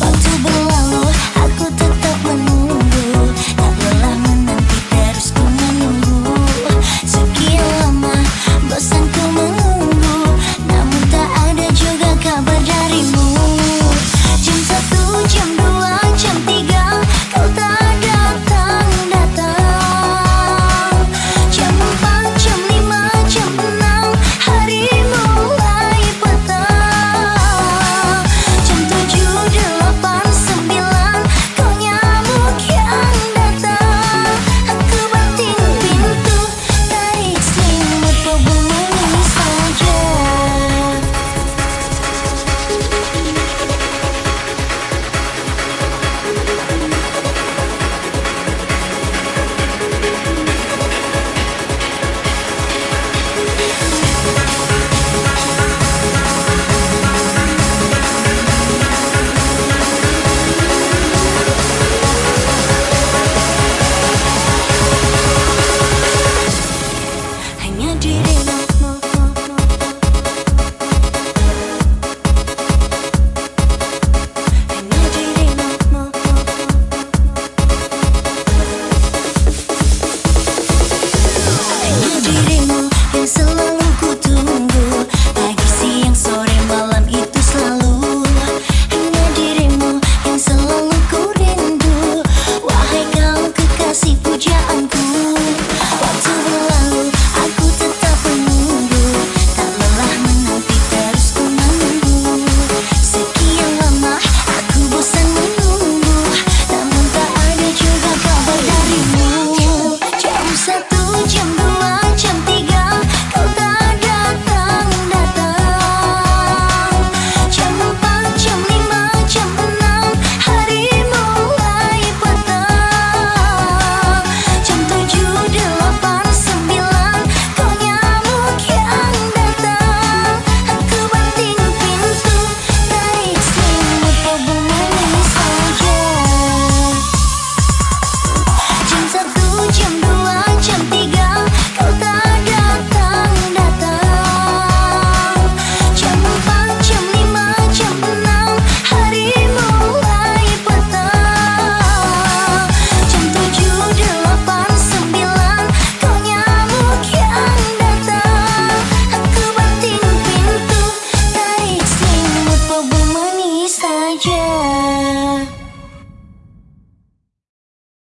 Waktu berlalu aku tetap menang.